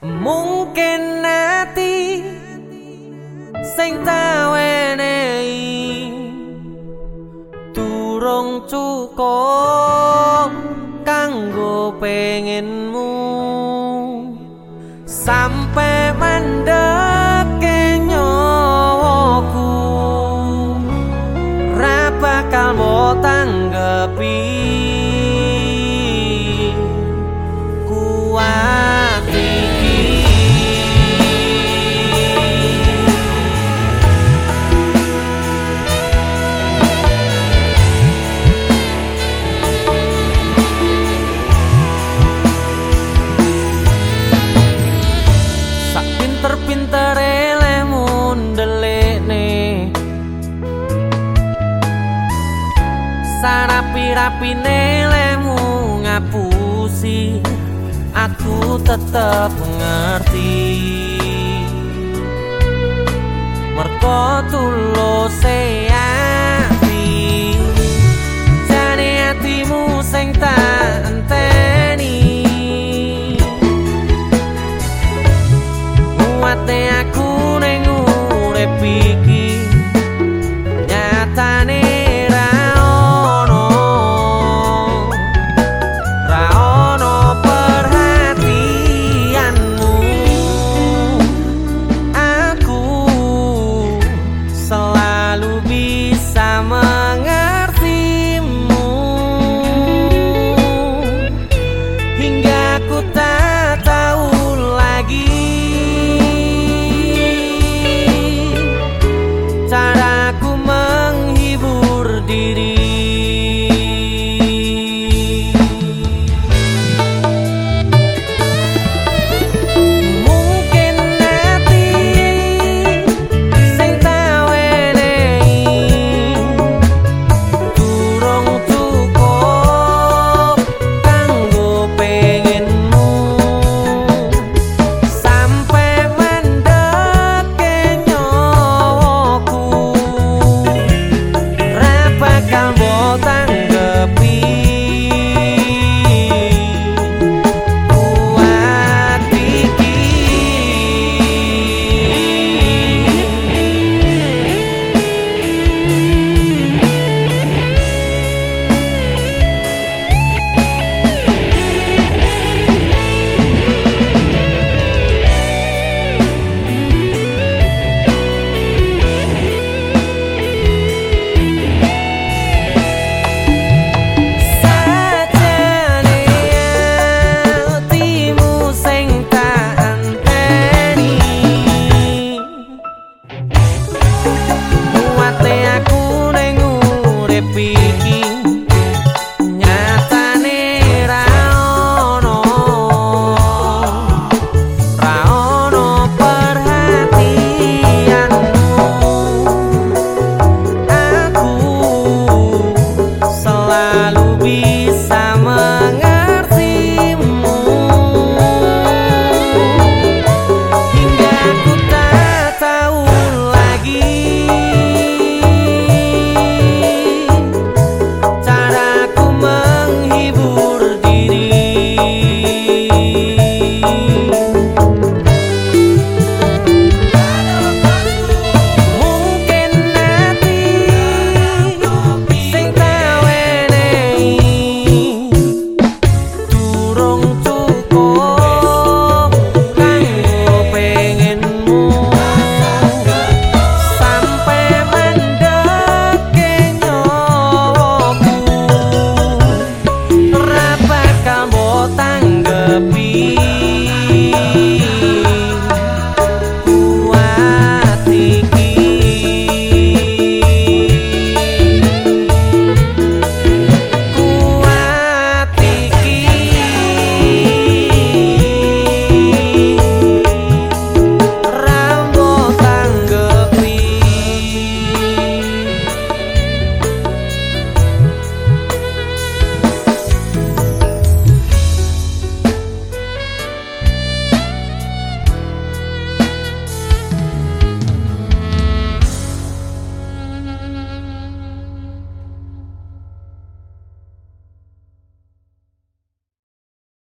mungkin nanti sing tawenei durung cukup kanggo pengenmu. Sampai mandek sarapi-rapine lemu ngapusi aku tetep ngerti. Merko tulose amar.